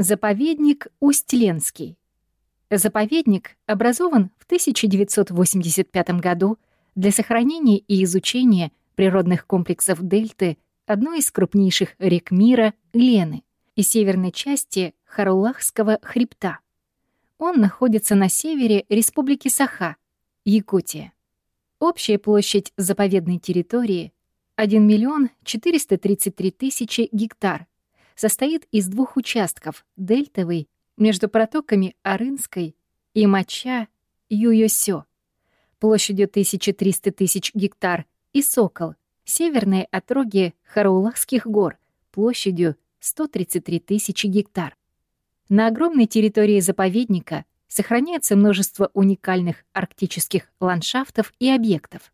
Заповедник Усть-Ленский. Заповедник образован в 1985 году для сохранения и изучения природных комплексов дельты одной из крупнейших рек мира — Лены и северной части Харулахского хребта. Он находится на севере Республики Саха, Якутия. Общая площадь заповедной территории — 1 миллион 433 тысячи гектар — состоит из двух участков — дельтовый, между протоками Арынской и Мача Юйосё, площадью 1300 тысяч гектар, и Сокол, северные отроги Хараулахских гор, площадью 133 тысячи гектар. На огромной территории заповедника сохраняется множество уникальных арктических ландшафтов и объектов.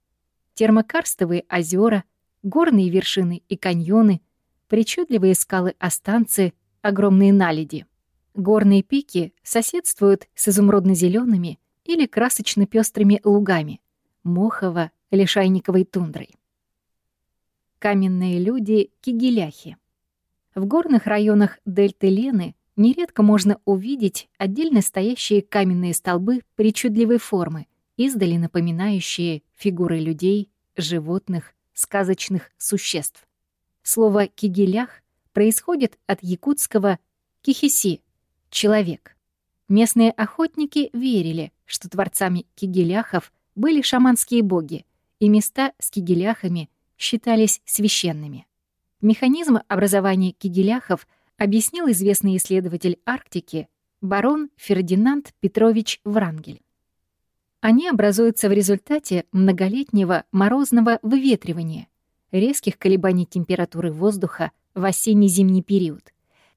Термокарстовые озера, горные вершины и каньоны — причудливые скалы останцы, огромные наледи. Горные пики соседствуют с изумрудно зелеными или красочно пестрыми лугами, мохово-лишайниковой тундрой. Каменные люди — кигеляхи. В горных районах дельты Лены нередко можно увидеть отдельно стоящие каменные столбы причудливой формы, издали напоминающие фигуры людей, животных, сказочных существ. Слово «кигелях» происходит от якутского «кихиси» — «человек». Местные охотники верили, что творцами кигеляхов были шаманские боги, и места с кигеляхами считались священными. Механизм образования кигеляхов объяснил известный исследователь Арктики барон Фердинанд Петрович Врангель. Они образуются в результате многолетнего морозного выветривания, резких колебаний температуры воздуха в осенне-зимний период.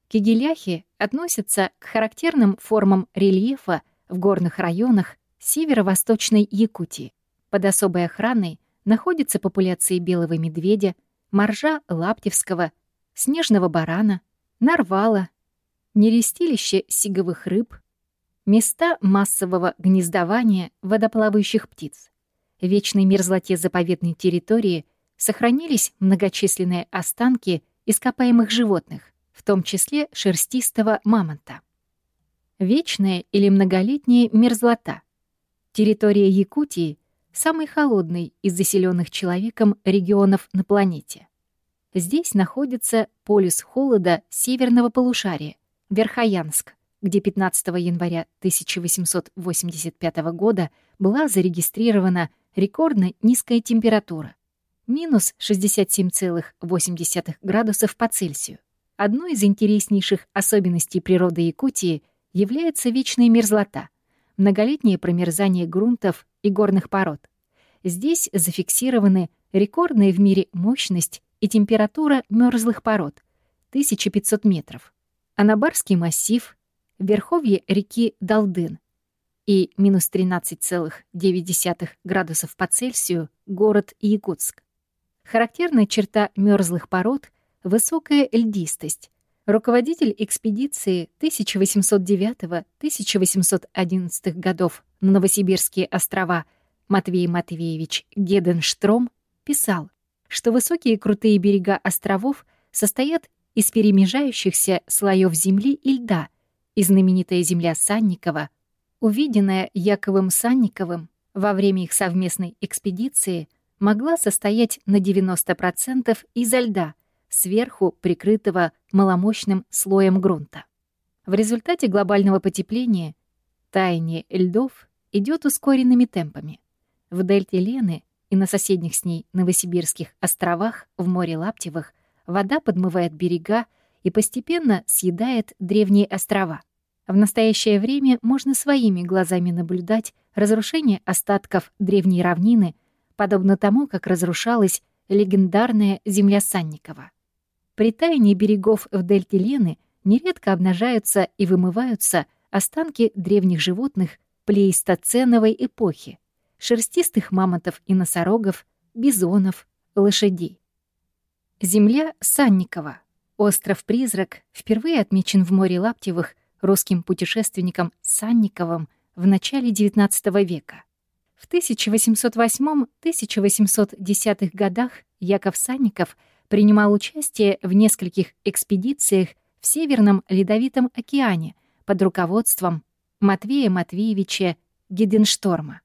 Кигеляхи относятся к характерным формам рельефа в горных районах северо-восточной Якутии. Под особой охраной находятся популяции белого медведя, моржа лаптевского, снежного барана, нарвала, нерестилище сиговых рыб, места массового гнездования водоплавающих птиц. Вечной мерзлоте заповедной территории — сохранились многочисленные останки ископаемых животных, в том числе шерстистого мамонта. Вечная или многолетняя мерзлота. Территория Якутии — самый холодный из заселенных человеком регионов на планете. Здесь находится полюс холода северного полушария, Верхоянск, где 15 января 1885 года была зарегистрирована рекордно низкая температура минус 67,8 градусов по Цельсию. Одной из интереснейших особенностей природы Якутии является вечная мерзлота, многолетнее промерзание грунтов и горных пород. Здесь зафиксированы рекордная в мире мощность и температура мерзлых пород — 1500 метров. Анабарский массив, верховье реки Далдын и минус 13,9 градусов по Цельсию город Якутск. Характерная черта мерзлых пород — высокая льдистость. Руководитель экспедиции 1809-1811 годов на Новосибирские острова Матвей Матвеевич Геденштром писал, что высокие крутые берега островов состоят из перемежающихся слоев земли и льда, и знаменитая земля Санникова, увиденная Яковым Санниковым во время их совместной экспедиции — могла состоять на 90% изо льда, сверху прикрытого маломощным слоем грунта. В результате глобального потепления таяние льдов идет ускоренными темпами. В дельте Лены и на соседних с ней Новосибирских островах в море Лаптевых вода подмывает берега и постепенно съедает древние острова. В настоящее время можно своими глазами наблюдать разрушение остатков древней равнины — подобно тому, как разрушалась легендарная земля Санникова. При таянии берегов в дельте Лены нередко обнажаются и вымываются останки древних животных плейстоценовой эпохи, шерстистых мамонтов и носорогов, бизонов, лошадей. Земля Санникова, остров-призрак, впервые отмечен в море Лаптевых русским путешественником Санниковым в начале XIX века. В 1808-1810 годах Яков Санников принимал участие в нескольких экспедициях в Северном Ледовитом океане под руководством Матвея Матвеевича Гиденшторма.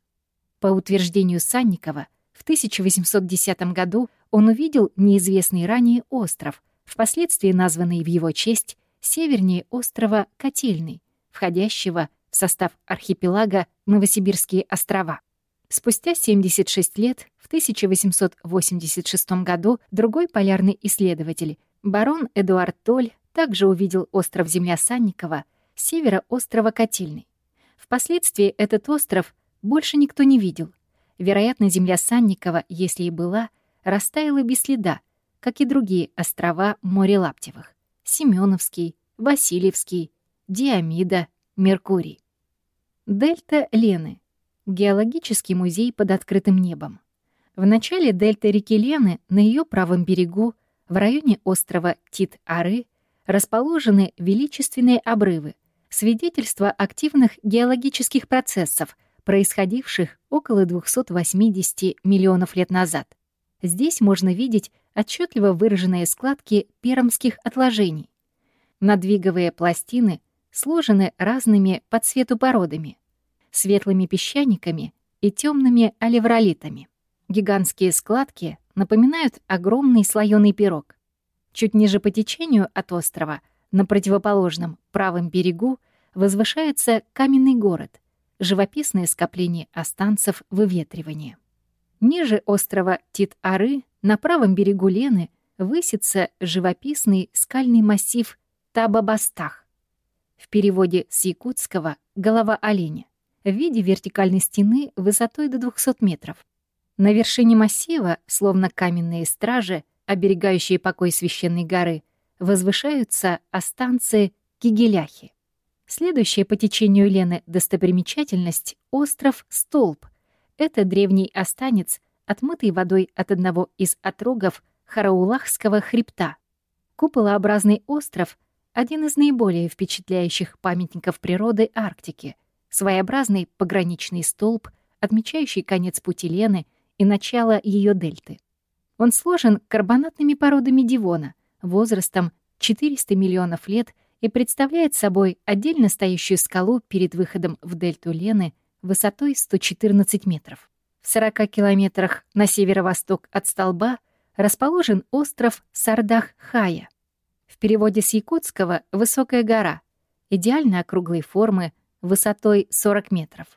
По утверждению Санникова, в 1810 году он увидел неизвестный ранее остров, впоследствии названный в его честь севернее острова Котельный, входящего в состав архипелага Новосибирские острова. Спустя 76 лет, в 1886 году, другой полярный исследователь, барон Эдуард Толь, также увидел остров Земля Санникова севера острова Котельный. Впоследствии этот остров больше никто не видел. Вероятно, земля Санникова, если и была, растаяла без следа, как и другие острова моря Лаптевых. Семеновский, Васильевский, Диамида, Меркурий. Дельта Лены. Геологический музей под открытым небом. В начале дельты реки Лены на ее правом берегу, в районе острова Тит-Ары, расположены величественные обрывы, свидетельство активных геологических процессов, происходивших около 280 миллионов лет назад. Здесь можно видеть отчетливо выраженные складки пермских отложений. Надвиговые пластины сложены разными по цвету породами, светлыми песчаниками и темными алевролитами. Гигантские складки напоминают огромный слоёный пирог. Чуть ниже по течению от острова — на противоположном правом берегу возвышается каменный город, живописное скопление останцев выветривания. Ниже острова Тит-Ары на правом берегу Лены высится живописный скальный массив Табабастах. В переводе с якутского «голова оленя» в виде вертикальной стены высотой до 200 метров. На вершине массива, словно каменные стражи, оберегающие покой священной горы, возвышаются останцы Кигеляхи. Следующая по течению Лены достопримечательность — остров Столб. Это древний останец, отмытый водой от одного из отрогов Хараулахского хребта. Куполообразный остров — один из наиболее впечатляющих памятников природы Арктики, своеобразный пограничный столб, отмечающий конец пути Лены и начало ее дельты. Он сложен карбонатными породами Дивона — возрастом 400 миллионов лет и представляет собой отдельно стоящую скалу перед выходом в дельту Лены высотой 114 метров. В 40 километрах на северо-восток от столба расположен остров Сардах-Хая. В переводе с якутского «высокая гора», идеально округлой формы, высотой 40 метров.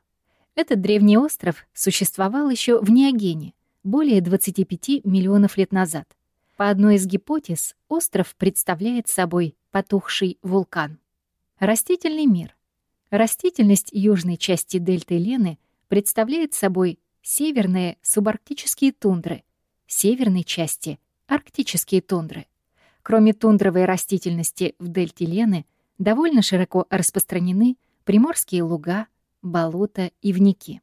Этот древний остров существовал еще в Неогене, более 25 миллионов лет назад. По одной из гипотез, остров представляет собой потухший вулкан. Растительный мир. Растительность южной части дельты Лены представляет собой северные субарктические тундры, северной части — арктические тундры. Кроме тундровой растительности в дельте Лены, довольно широко распространены приморские луга, болота и вники.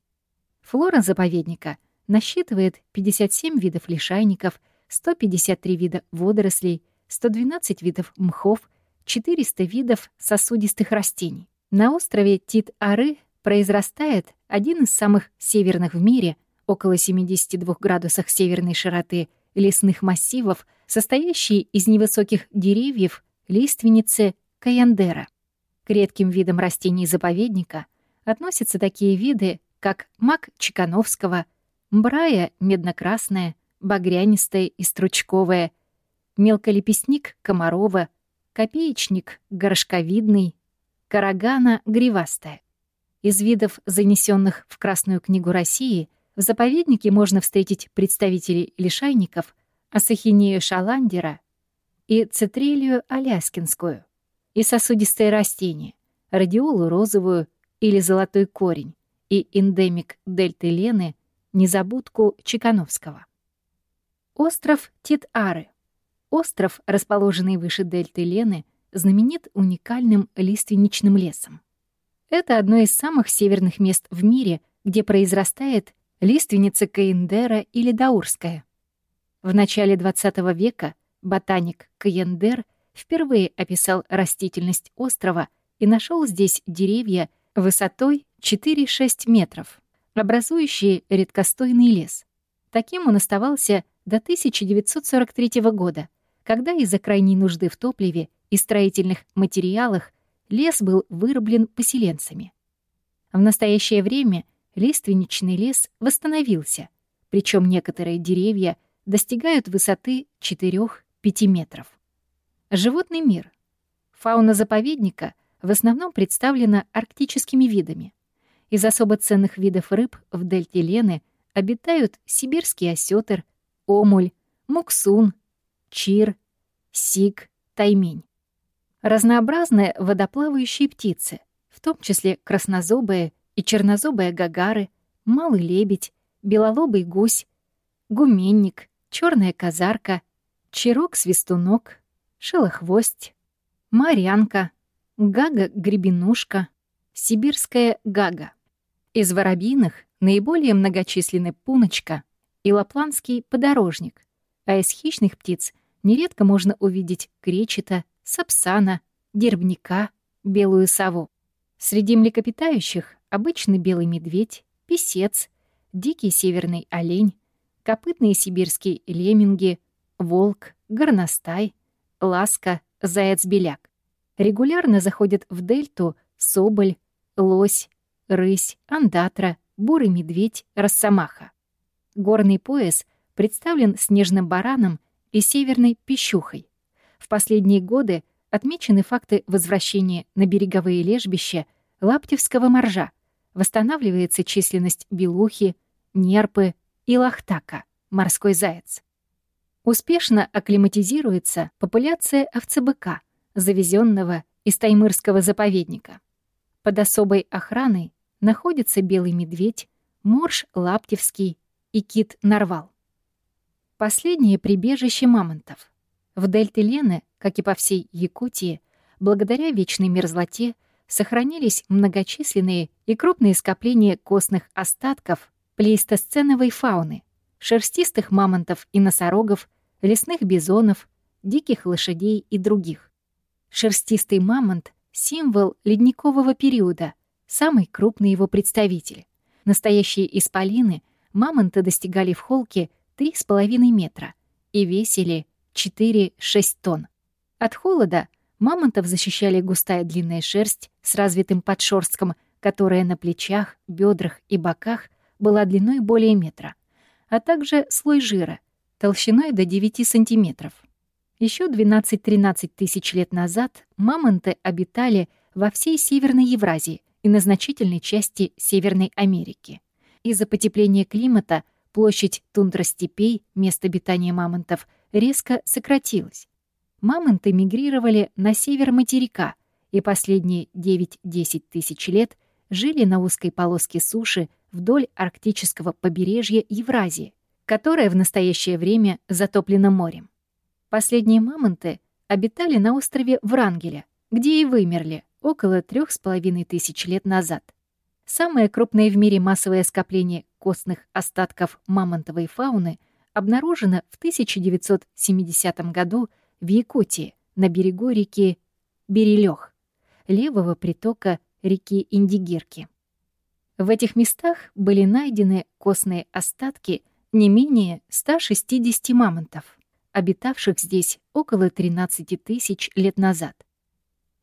Флора заповедника насчитывает 57 видов лишайников — 153 вида водорослей, 112 видов мхов, 400 видов сосудистых растений. На острове Тит-Ары произрастает один из самых северных в мире, около 72 градусах северной широты, лесных массивов, состоящий из невысоких деревьев лиственницы Каяндера. К редким видам растений заповедника относятся такие виды, как мак Чекановского, мбрая медно-красная, багрянистая и стручковая, мелколепестник комарова, копеечник горшковидный, карагана гривастая. Из видов, занесенных в Красную книгу России, в заповеднике можно встретить представителей лишайников, асахинею шаландера и цитрелию аляскинскую, и сосудистые растения, радиолу розовую или золотой корень, и эндемик дельты Лены, незабудку Чекановского. Остров Тит-Ары. Остров, расположенный выше дельты Лены, знаменит уникальным лиственничным лесом. Это одно из самых северных мест в мире, где произрастает лиственница Каендера или Даурская. В начале XX века ботаник Каендер впервые описал растительность острова и нашел здесь деревья высотой 4-6 метров, образующие редкостойный лес. Таким он оставался до 1943 года, когда из-за крайней нужды в топливе и строительных материалах лес был вырублен поселенцами. В настоящее время лиственничный лес восстановился, причем некоторые деревья достигают высоты 4-5 метров. Животный мир. Фауна заповедника в основном представлена арктическими видами. Из особо ценных видов рыб в дельте Лены обитают сибирский осетр, омуль, муксун, чир, сик, таймень. Разнообразные водоплавающие птицы, в том числе краснозобые и чернозобые гагары, малый лебедь, белолобый гусь, гуменник, черная казарка, чирок-свистунок, шелохвость, морянка, гага-гребенушка, сибирская гага. Из воробьиных наиболее многочисленны пуночка и лапландский подорожник, а из хищных птиц нередко можно увидеть кречета, сапсана, дербника, белую сову. Среди млекопитающих обычный белый медведь, писец, дикий северный олень, копытные сибирские лемминги, волк, горностай, ласка, заяц-беляк. Регулярно заходят в дельту соболь, лось, рысь, андатра, бурый медведь, росомаха. Горный пояс представлен снежным бараном и северной пищухой. В последние годы отмечены факты возвращения на береговые лежбища лаптевского моржа, восстанавливается численность белухи, нерпы и лахтака, морской заяц. Успешно акклиматизируется популяция овцебыка, завезенного из Таймырского заповедника. Под особой охраной находится белый медведь, морж лаптевский и кит-нарвал. Последнее прибежище мамонтов. В дельте Лены, как и по всей Якутии, благодаря вечной мерзлоте сохранились многочисленные и крупные скопления костных остатков плейстосценовой фауны, шерстистых мамонтов и носорогов, лесных бизонов, диких лошадей и других. Шерстистый мамонт — символ ледникового периода, самый крупный его представитель. Настоящие исполины мамонты достигали в холке 3,5 метра и весили 4-6 тонн. От холода мамонтов защищали густая длинная шерсть с развитым подшерстком, которая на плечах, бедрах и боках была длиной более метра, а также слой жира, толщиной до 9 сантиметров. Еще 12-13 тысяч лет назад мамонты обитали во всей Северной Евразии и на значительной части Северной Америки. Из-за потепления климата площадь тундростепей, место обитания мамонтов, резко сократилась. Мамонты мигрировали на север материка и последние 9-10 тысяч лет жили на узкой полоске суши вдоль арктического побережья Евразии, которое в настоящее время затоплено морем. Последние мамонты обитали на острове Врангеля, где и вымерли около трех с половиной тысяч лет назад. Самое крупное в мире массовое скопление костных остатков мамонтовой фауны обнаружено в 1970 году в Якутии на берегу реки Берилёх, левого притока реки Индигирки. В этих местах были найдены костные остатки не менее 160 мамонтов, обитавших здесь около 13 тысяч лет назад.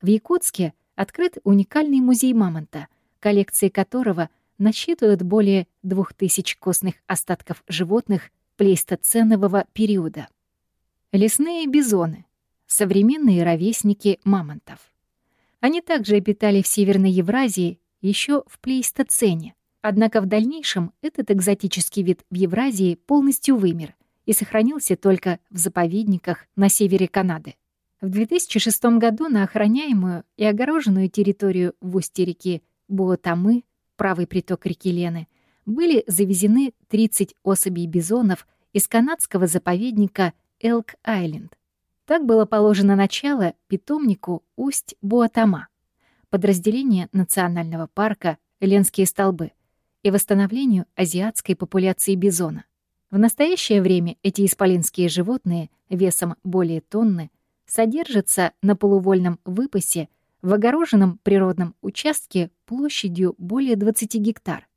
В Якутске открыт уникальный музей мамонта, коллекции которого насчитывают более 2000 костных остатков животных плейстоценового периода. Лесные бизоны — современные ровесники мамонтов. Они также обитали в Северной Евразии еще в плейстоцене, однако в дальнейшем этот экзотический вид в Евразии полностью вымер и сохранился только в заповедниках на севере Канады. В 2006 году на охраняемую и огороженную территорию в устье реки Буотамы, правый приток реки Лены, были завезены 30 особей бизонов из канадского заповедника Элк-Айленд. Так было положено начало питомнику Усть-Буатама, подразделение национального парка «Ленские столбы» и восстановлению азиатской популяции бизона. В настоящее время эти исполинские животные весом более тонны содержатся на полувольном выпасе в огороженном природном участке площадью более 20 гектар.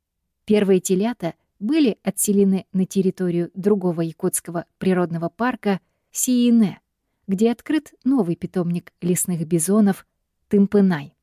Первые телята были отселены на территорию другого якутского природного парка Сиине, где открыт новый питомник лесных бизонов Тымпынай.